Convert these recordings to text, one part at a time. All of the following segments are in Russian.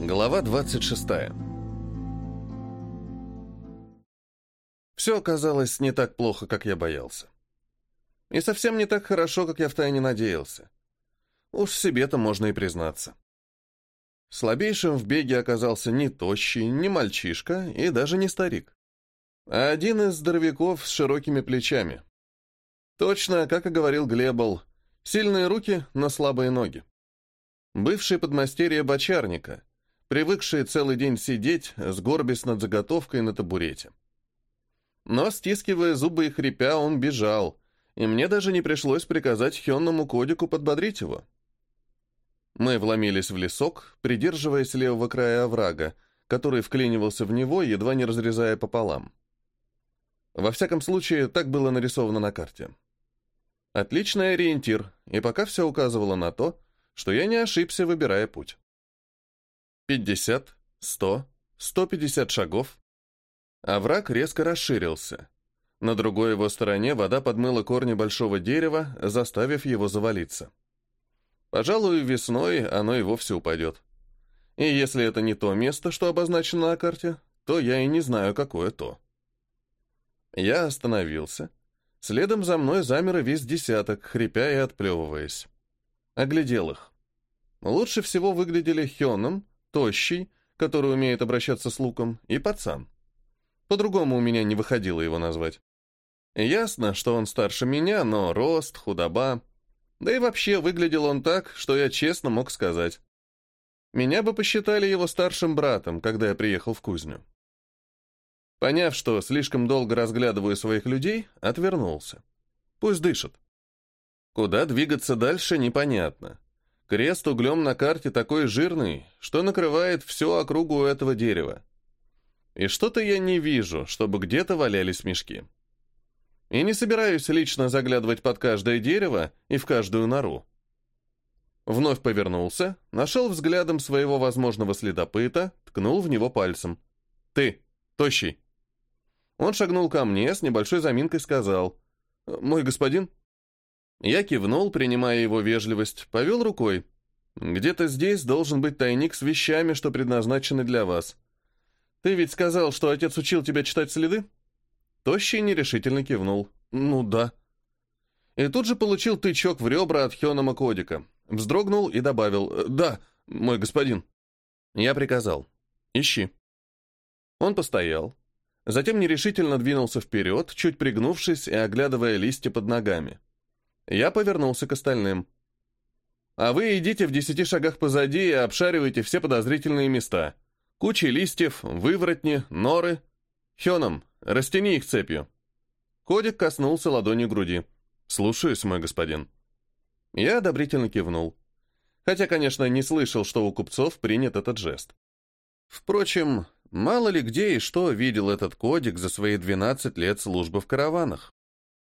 Глава 26. Все оказалось не так плохо, как я боялся. И совсем не так хорошо, как я втайне надеялся. Уж себе-то можно и признаться. Слабейшим в беге оказался не тощий, не мальчишка и даже не старик, а один из здоровяков с широкими плечами. Точно, как и говорил Глебл, сильные руки на слабые ноги. Бывший подмастерье бочарника, привыкший целый день сидеть, сгорбясь над заготовкой на табурете. Но, стискивая зубы и хрипя, он бежал, и мне даже не пришлось приказать Хенному кодику подбодрить его. Мы вломились в лесок, придерживаясь левого края оврага, который вклинивался в него, едва не разрезая пополам. Во всяком случае, так было нарисовано на карте. Отличный ориентир, и пока все указывало на то, что я не ошибся, выбирая путь. 50, 100, 150 шагов. Овраг резко расширился. На другой его стороне вода подмыла корни большого дерева, заставив его завалиться. Пожалуй, весной оно и вовсе упадет. И если это не то место, что обозначено на карте, то я и не знаю, какое то. Я остановился. Следом за мной замер весь десяток, хрипя и отплевываясь. Оглядел их. Лучше всего выглядели Хёном, Тощий, который умеет обращаться с луком, и пацан. По-другому у меня не выходило его назвать. Ясно, что он старше меня, но рост, худоба, да и вообще выглядел он так, что я честно мог сказать. Меня бы посчитали его старшим братом, когда я приехал в кузню. Поняв, что слишком долго разглядываю своих людей, отвернулся. Пусть дышат. Куда двигаться дальше, непонятно. Крест углем на карте такой жирный, что накрывает всю округу этого дерева. И что-то я не вижу, чтобы где-то валялись мешки. И не собираюсь лично заглядывать под каждое дерево и в каждую нору. Вновь повернулся, нашел взглядом своего возможного следопыта, ткнул в него пальцем. «Ты, тощий!» Он шагнул ко мне, с небольшой заминкой сказал. «Мой господин?» Я кивнул, принимая его вежливость, повел рукой. «Где-то здесь должен быть тайник с вещами, что предназначены для вас. Ты ведь сказал, что отец учил тебя читать следы?» Тощий нерешительно кивнул. «Ну да». И тут же получил тычок в ребра от Хёнома Кодика. Вздрогнул и добавил «Да, мой господин». Я приказал «Ищи». Он постоял. Затем нерешительно двинулся вперед, чуть пригнувшись и оглядывая листья под ногами. Я повернулся к остальным. «А вы идите в десяти шагах позади и обшаривайте все подозрительные места. Кучи листьев, выворотни, норы. Хёном, Растяни их цепью». Кодик коснулся ладонью груди. «Слушаюсь, мой господин». Я одобрительно кивнул. Хотя, конечно, не слышал, что у купцов принят этот жест. Впрочем, мало ли где и что видел этот кодик за свои 12 лет службы в караванах.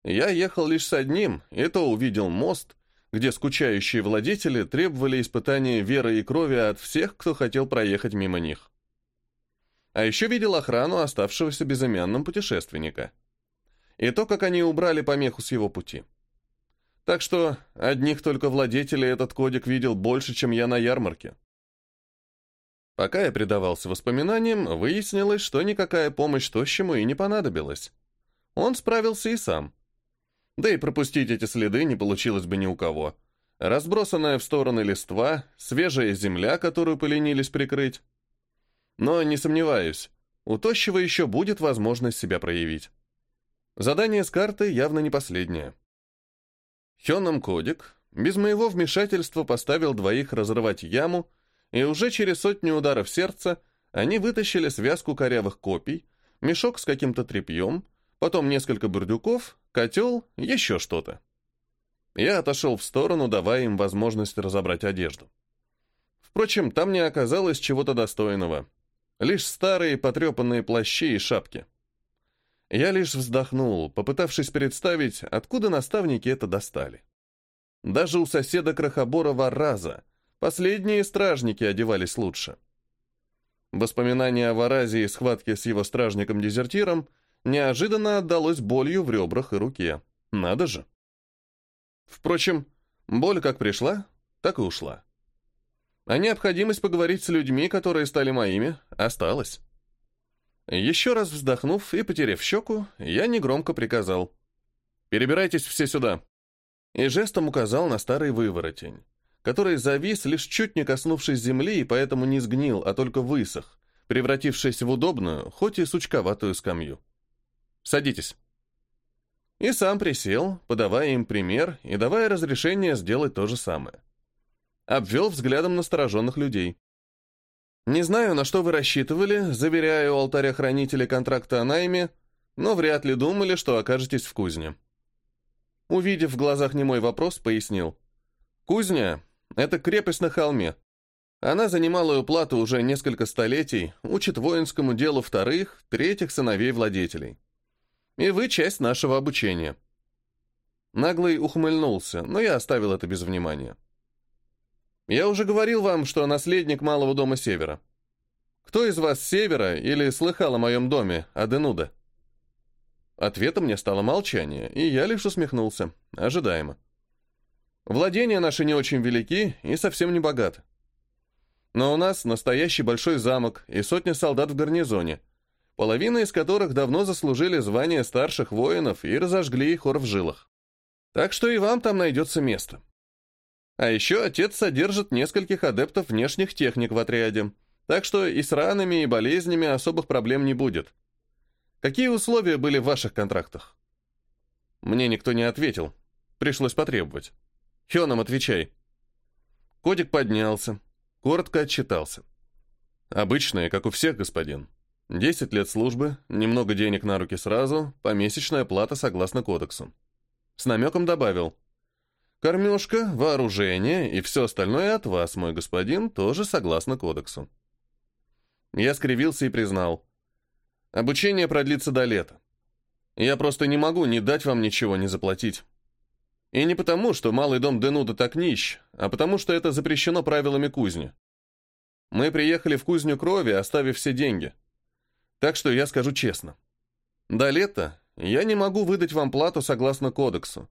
Я ехал лишь с одним, и то увидел мост, где скучающие владетели требовали испытания веры и крови от всех, кто хотел проехать мимо них. А еще видел охрану оставшегося безымянным путешественника. И то, как они убрали помеху с его пути. Так что одних только владетелей этот кодик видел больше, чем я на ярмарке. Пока я предавался воспоминаниям, выяснилось, что никакая помощь тощему и не понадобилась. Он справился и сам. Да и пропустить эти следы не получилось бы ни у кого. Разбросанная в стороны листва, свежая земля, которую поленились прикрыть. Но не сомневаюсь, у Тощего еще будет возможность себя проявить. Задание с карты явно не последнее. Хёном Кодик без моего вмешательства поставил двоих разрывать яму, и уже через сотню ударов сердца они вытащили связку корявых копий, мешок с каким-то тряпьем, потом несколько бурдюков, котел, еще что-то. Я отошел в сторону, давая им возможность разобрать одежду. Впрочем, там не оказалось чего-то достойного. Лишь старые потрепанные плащи и шапки. Я лишь вздохнул, попытавшись представить, откуда наставники это достали. Даже у соседа Крохобора Вараза последние стражники одевались лучше. Воспоминание о Варазе и схватке с его стражником-дезертиром неожиданно отдалось болью в ребрах и руке. Надо же. Впрочем, боль как пришла, так и ушла. А необходимость поговорить с людьми, которые стали моими, осталась. Еще раз вздохнув и потеряв щеку, я негромко приказал. «Перебирайтесь все сюда!» И жестом указал на старый выворотень, который завис, лишь чуть не коснувшись земли, и поэтому не сгнил, а только высох, превратившись в удобную, хоть и сучковатую скамью. «Садитесь!» И сам присел, подавая им пример и давая разрешение сделать то же самое. Обвел взглядом настороженных людей. Не знаю, на что вы рассчитывали, заверяя у алтаря хранителя контракта о найме, но вряд ли думали, что окажетесь в кузне. Увидев в глазах немой вопрос, пояснил. Кузня — это крепость на холме. Она за немалую плату уже несколько столетий учит воинскому делу вторых, третьих сыновей владетелей. И вы часть нашего обучения. Наглый ухмыльнулся, но я оставил это без внимания. Я уже говорил вам, что наследник Малого дома Севера. Кто из вас Севера или слыхал о моем доме, Аденуда? Ответом мне стало молчание, и я лишь усмехнулся. Ожидаемо. Владения наши не очень велики и совсем не богаты. Но у нас настоящий большой замок и сотня солдат в гарнизоне, половина из которых давно заслужили звание старших воинов и разожгли хор в жилах. Так что и вам там найдется место. А еще отец содержит нескольких адептов внешних техник в отряде, так что и с ранами, и болезнями особых проблем не будет. Какие условия были в ваших контрактах? Мне никто не ответил. Пришлось потребовать. Хёном, отвечай. Кодик поднялся, коротко отчитался. Обычные, как у всех, господин. Десять лет службы, немного денег на руки сразу, помесячная плата согласно кодексу. С намеком добавил – Кормежка, вооружение и все остальное от вас, мой господин, тоже согласно кодексу. Я скривился и признал. Обучение продлится до лета. Я просто не могу не дать вам ничего, не заплатить. И не потому, что малый дом Денуда так нищ, а потому, что это запрещено правилами кузни. Мы приехали в кузню крови, оставив все деньги. Так что я скажу честно. До лета я не могу выдать вам плату согласно кодексу,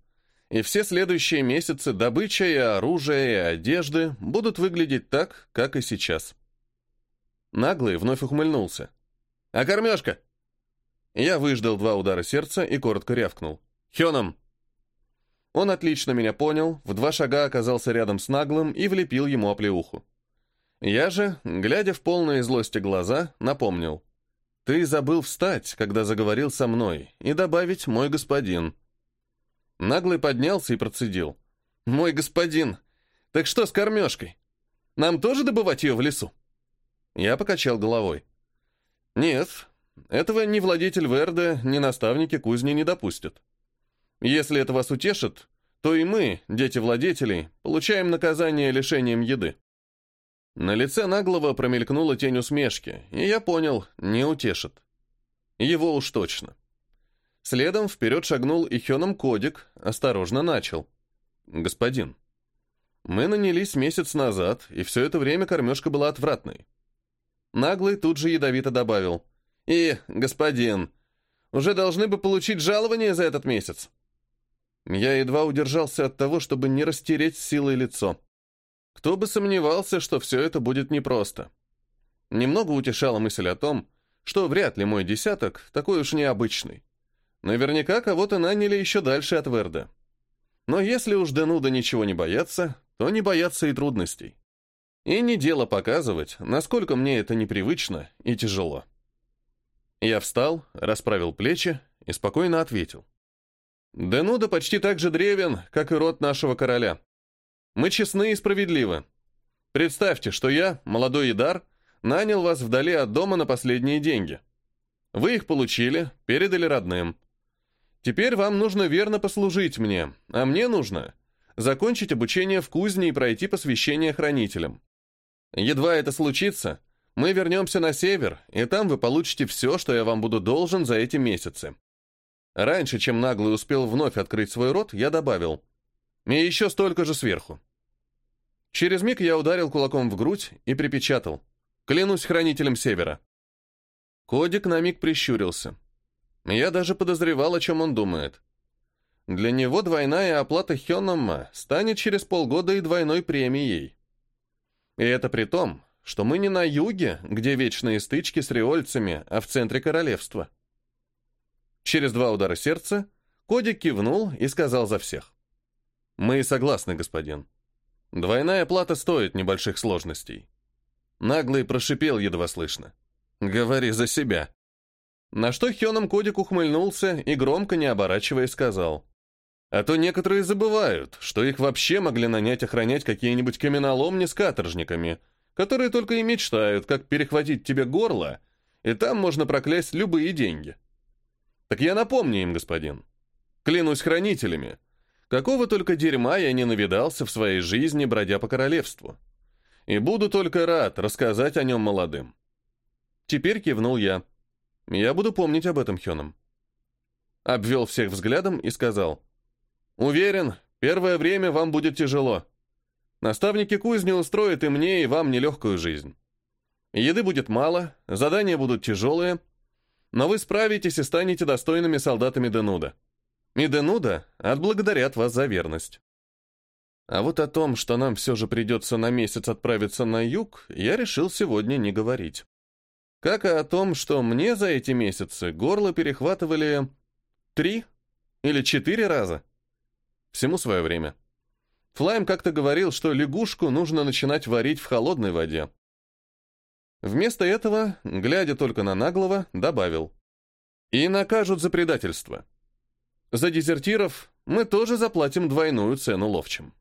и все следующие месяцы добыча и оружие, и одежды будут выглядеть так, как и сейчас. Наглый вновь ухмыльнулся. «А кормежка?» Я выждал два удара сердца и коротко рявкнул. «Хёном!» Он отлично меня понял, в два шага оказался рядом с наглым и влепил ему оплеуху. Я же, глядя в полные злости глаза, напомнил. «Ты забыл встать, когда заговорил со мной, и добавить «мой господин». Наглый поднялся и процедил. «Мой господин, так что с кормежкой? Нам тоже добывать ее в лесу?» Я покачал головой. «Нет, этого ни владетель Верда, ни наставники кузни не допустят. Если это вас утешит, то и мы, дети владетелей, получаем наказание лишением еды». На лице наглого промелькнула тень усмешки, и я понял, не утешит. Его уж точно. Следом вперед шагнул и Хёном Кодик, осторожно начал. «Господин, мы нанялись месяц назад, и все это время кормежка была отвратной». Наглый тут же ядовито добавил. «И, господин, уже должны бы получить жалование за этот месяц». Я едва удержался от того, чтобы не растереть силой лицо. Кто бы сомневался, что все это будет непросто. Немного утешала мысль о том, что вряд ли мой десяток такой уж необычный. Наверняка кого-то наняли еще дальше от Верда. Но если уж Денуда ничего не боятся, то не боятся и трудностей. И не дело показывать, насколько мне это непривычно и тяжело. Я встал, расправил плечи и спокойно ответил. Денуда почти так же древен, как и род нашего короля. Мы честны и справедливы. Представьте, что я, молодой Идар, нанял вас вдали от дома на последние деньги. Вы их получили, передали родным. Теперь вам нужно верно послужить мне, а мне нужно закончить обучение в кузне и пройти посвящение хранителям. Едва это случится, мы вернемся на север, и там вы получите все, что я вам буду должен за эти месяцы. Раньше, чем наглый успел вновь открыть свой рот, я добавил. И еще столько же сверху. Через миг я ударил кулаком в грудь и припечатал. Клянусь хранителем севера. Кодик на миг прищурился. Я даже подозревал, о чем он думает. Для него двойная оплата Хёномма станет через полгода и двойной премией. И это при том, что мы не на юге, где вечные стычки с риольцами, а в центре королевства. Через два удара сердца Кодик кивнул и сказал за всех. «Мы согласны, господин. Двойная плата стоит небольших сложностей». Наглый прошипел едва слышно. «Говори за себя». На что Хёном Кодик ухмыльнулся и громко, не оборачиваясь, сказал. «А то некоторые забывают, что их вообще могли нанять охранять какие-нибудь каменоломни с каторжниками, которые только и мечтают, как перехватить тебе горло, и там можно проклясть любые деньги». Так я напомню им, господин. Клянусь хранителями. Какого только дерьма я не навидался в своей жизни, бродя по королевству. И буду только рад рассказать о нем молодым. Теперь кивнул я. Я буду помнить об этом Хёном. Обвел всех взглядом и сказал. Уверен, первое время вам будет тяжело. Наставники кузни устроят и мне, и вам нелегкую жизнь. Еды будет мало, задания будут тяжелые, но вы справитесь и станете достойными солдатами Денуда. И отблагодарят вас за верность. А вот о том, что нам все же придется на месяц отправиться на юг, я решил сегодня не говорить. Как и о том, что мне за эти месяцы горло перехватывали три или четыре раза. Всему свое время. Флайм как-то говорил, что лягушку нужно начинать варить в холодной воде. Вместо этого, глядя только на наглого, добавил. «И накажут за предательство. За дезертиров мы тоже заплатим двойную цену ловчим».